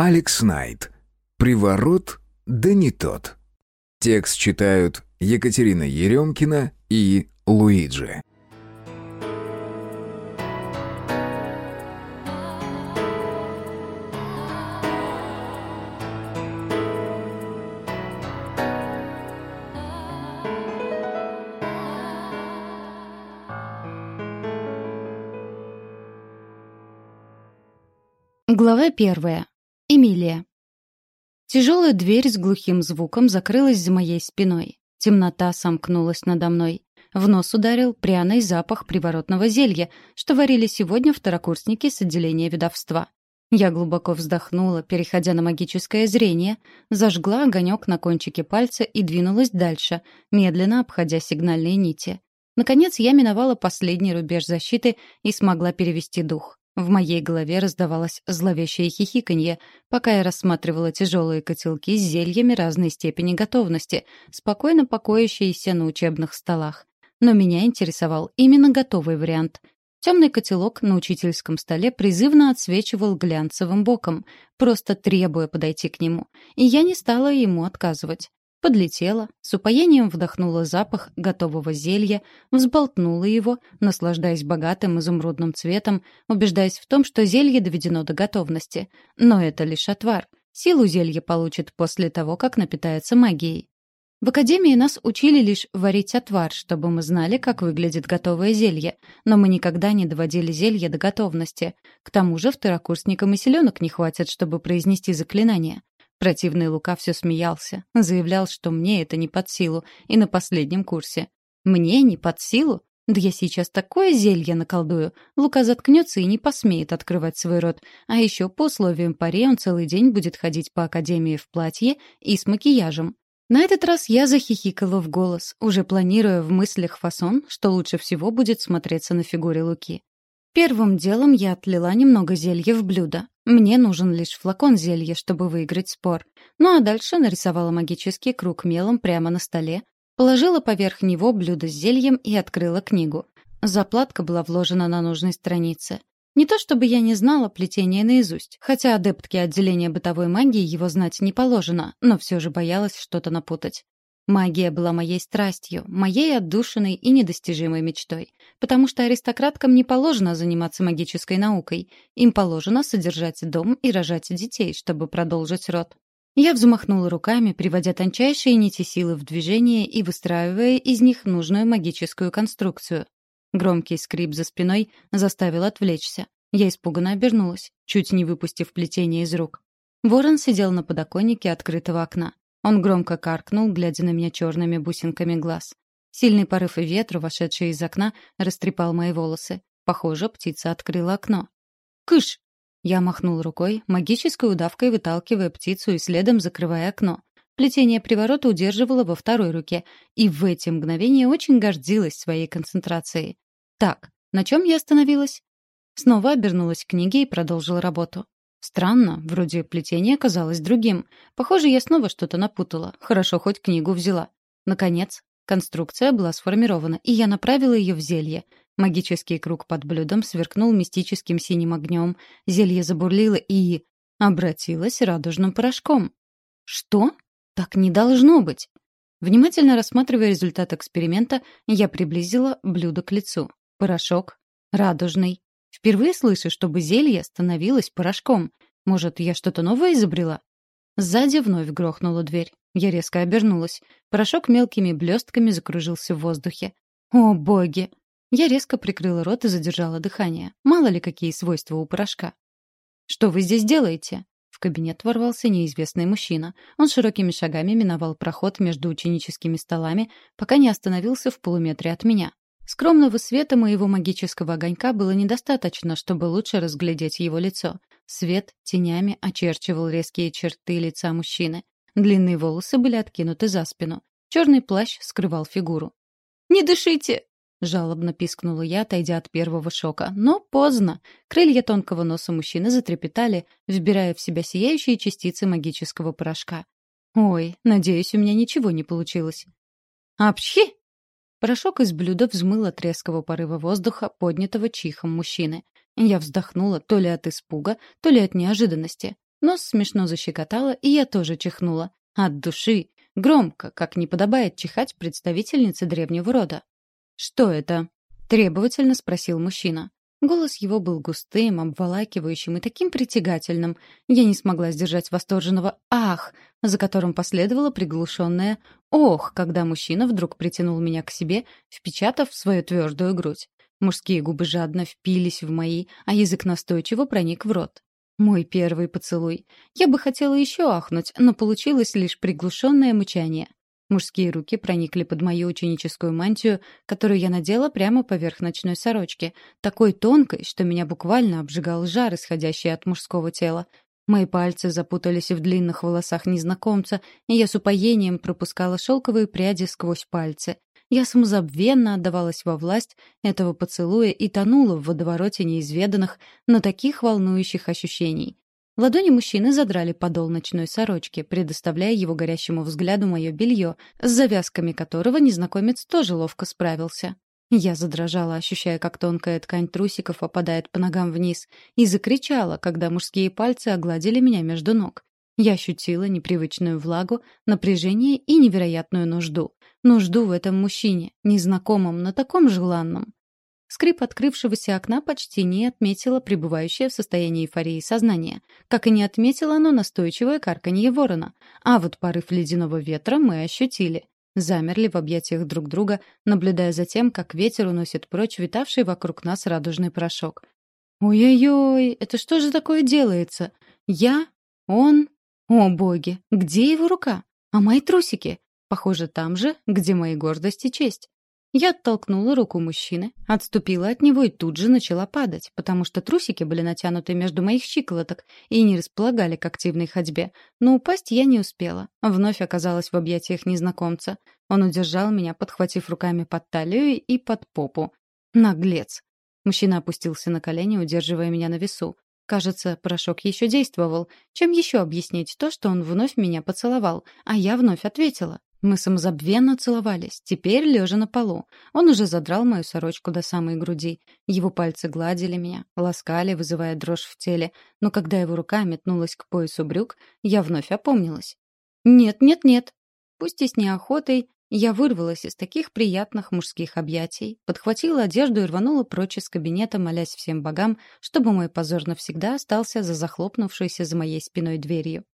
Алекс Найт. Приворот, да не тот. Текст читают Екатерина Еремкина и Луиджи. Глава первая. Эмилия. Тяжелая дверь с глухим звуком закрылась за моей спиной. Темнота сомкнулась надо мной. В нос ударил пряный запах приворотного зелья, что варили сегодня второкурсники с отделения ведовства. Я глубоко вздохнула, переходя на магическое зрение, зажгла огонек на кончике пальца и двинулась дальше, медленно обходя сигнальные нити. Наконец я миновала последний рубеж защиты и смогла перевести дух. В моей голове раздавалось зловещее хихиканье, пока я рассматривала тяжелые котелки с зельями разной степени готовности, спокойно покоящиеся на учебных столах. Но меня интересовал именно готовый вариант. Темный котелок на учительском столе призывно отсвечивал глянцевым боком, просто требуя подойти к нему, и я не стала ему отказывать. Подлетела, с упоением вдохнула запах готового зелья, взболтнула его, наслаждаясь богатым изумрудным цветом, убеждаясь в том, что зелье доведено до готовности. Но это лишь отвар. Силу зелье получит после того, как напитается магией. В академии нас учили лишь варить отвар, чтобы мы знали, как выглядит готовое зелье, но мы никогда не доводили зелье до готовности. К тому же второкурсникам и селенок не хватит, чтобы произнести заклинание. Противный Лука все смеялся, заявлял, что мне это не под силу, и на последнем курсе. Мне не под силу? Да я сейчас такое зелье наколдую. Лука заткнется и не посмеет открывать свой рот. А еще по условиям пари он целый день будет ходить по академии в платье и с макияжем. На этот раз я захихикала в голос, уже планируя в мыслях фасон, что лучше всего будет смотреться на фигуре Луки. Первым делом я отлила немного зелья в блюдо. Мне нужен лишь флакон зелья, чтобы выиграть спор. Ну а дальше нарисовала магический круг мелом прямо на столе, положила поверх него блюдо с зельем и открыла книгу. Заплатка была вложена на нужной странице. Не то чтобы я не знала плетение наизусть, хотя адептке отделения бытовой магии его знать не положено, но все же боялась что-то напутать. Магия была моей страстью, моей отдушиной и недостижимой мечтой. Потому что аристократкам не положено заниматься магической наукой. Им положено содержать дом и рожать детей, чтобы продолжить род. Я взмахнула руками, приводя тончайшие нити силы в движение и выстраивая из них нужную магическую конструкцию. Громкий скрип за спиной заставил отвлечься. Я испуганно обернулась, чуть не выпустив плетение из рук. Ворон сидел на подоконнике открытого окна. Он громко каркнул, глядя на меня черными бусинками глаз. Сильный порыв ветра, вошедший из окна, растрепал мои волосы. Похоже, птица открыла окно. «Кыш!» Я махнул рукой, магической удавкой выталкивая птицу и следом закрывая окно. Плетение приворота удерживало во второй руке, и в эти мгновения очень гордилась своей концентрацией. Так, на чем я остановилась? Снова обернулась к книге и продолжила работу. Странно, вроде плетение казалось другим. Похоже, я снова что-то напутала. Хорошо, хоть книгу взяла. Наконец, конструкция была сформирована, и я направила ее в зелье. Магический круг под блюдом сверкнул мистическим синим огнем. Зелье забурлило и... обратилось радужным порошком. Что? Так не должно быть. Внимательно рассматривая результат эксперимента, я приблизила блюдо к лицу. Порошок. Радужный. Впервые слышу, чтобы зелье становилось порошком. Может, я что-то новое изобрела? Сзади вновь грохнула дверь. Я резко обернулась. Порошок мелкими блестками закружился в воздухе. О, боги! Я резко прикрыла рот и задержала дыхание. Мало ли какие свойства у порошка. «Что вы здесь делаете?» В кабинет ворвался неизвестный мужчина. Он широкими шагами миновал проход между ученическими столами, пока не остановился в полуметре от меня. Скромного света моего магического огонька было недостаточно, чтобы лучше разглядеть его лицо. Свет тенями очерчивал резкие черты лица мужчины. Длинные волосы были откинуты за спину. Черный плащ скрывал фигуру. «Не дышите!» — жалобно пискнула я, отойдя от первого шока. Но поздно. Крылья тонкого носа мужчины затрепетали, вбирая в себя сияющие частицы магического порошка. «Ой, надеюсь, у меня ничего не получилось». «Апчхи!» Порошок из блюда взмыл от резкого порыва воздуха, поднятого чихом мужчины. Я вздохнула то ли от испуга, то ли от неожиданности. Нос смешно защекотало, и я тоже чихнула. От души. Громко, как не подобает чихать представительнице древнего рода. «Что это?» — требовательно спросил мужчина. Голос его был густым, обволакивающим и таким притягательным. Я не смогла сдержать восторженного «ах», за которым последовало приглушенное «ох», когда мужчина вдруг притянул меня к себе, впечатав в свою твердую грудь. Мужские губы жадно впились в мои, а язык настойчиво проник в рот. Мой первый поцелуй. Я бы хотела еще ахнуть, но получилось лишь приглушенное мычание. Мужские руки проникли под мою ученическую мантию, которую я надела прямо поверх ночной сорочки, такой тонкой, что меня буквально обжигал жар, исходящий от мужского тела. Мои пальцы запутались в длинных волосах незнакомца, и я с упоением пропускала шелковые пряди сквозь пальцы. Я самозабвенно отдавалась во власть этого поцелуя и тонула в водовороте неизведанных, но таких волнующих ощущений. Ладони мужчины задрали подол ночной сорочки, предоставляя его горящему взгляду мое белье, с завязками которого незнакомец тоже ловко справился. Я задрожала, ощущая, как тонкая ткань трусиков опадает по ногам вниз, и закричала, когда мужские пальцы огладили меня между ног. Я ощутила непривычную влагу, напряжение и невероятную нужду. Нужду в этом мужчине, незнакомом, но таком желанном. Скрип открывшегося окна почти не отметила пребывающее в состоянии эйфории сознание, как и не отметило оно настойчивое карканье ворона. А вот порыв ледяного ветра мы ощутили. Замерли в объятиях друг друга, наблюдая за тем, как ветер уносит прочь витавший вокруг нас радужный порошок. «Ой-ой-ой, это что же такое делается? Я? Он? О, боги, где его рука? А мои трусики? Похоже, там же, где мои гордость и честь. Я оттолкнула руку мужчины, отступила от него и тут же начала падать, потому что трусики были натянуты между моих щиколоток и не располагали к активной ходьбе. Но упасть я не успела. Вновь оказалась в объятиях незнакомца. Он удержал меня, подхватив руками под талию и под попу. Наглец. Мужчина опустился на колени, удерживая меня на весу. Кажется, порошок еще действовал. Чем еще объяснить то, что он вновь меня поцеловал, а я вновь ответила? Мы самозабвенно целовались, теперь лежа на полу. Он уже задрал мою сорочку до самой груди. Его пальцы гладили меня, ласкали, вызывая дрожь в теле. Но когда его рука метнулась к поясу брюк, я вновь опомнилась. «Нет, нет, нет!» Пусть и с неохотой, я вырвалась из таких приятных мужских объятий, подхватила одежду и рванула прочь из кабинета, молясь всем богам, чтобы мой позор навсегда остался за захлопнувшейся за моей спиной дверью.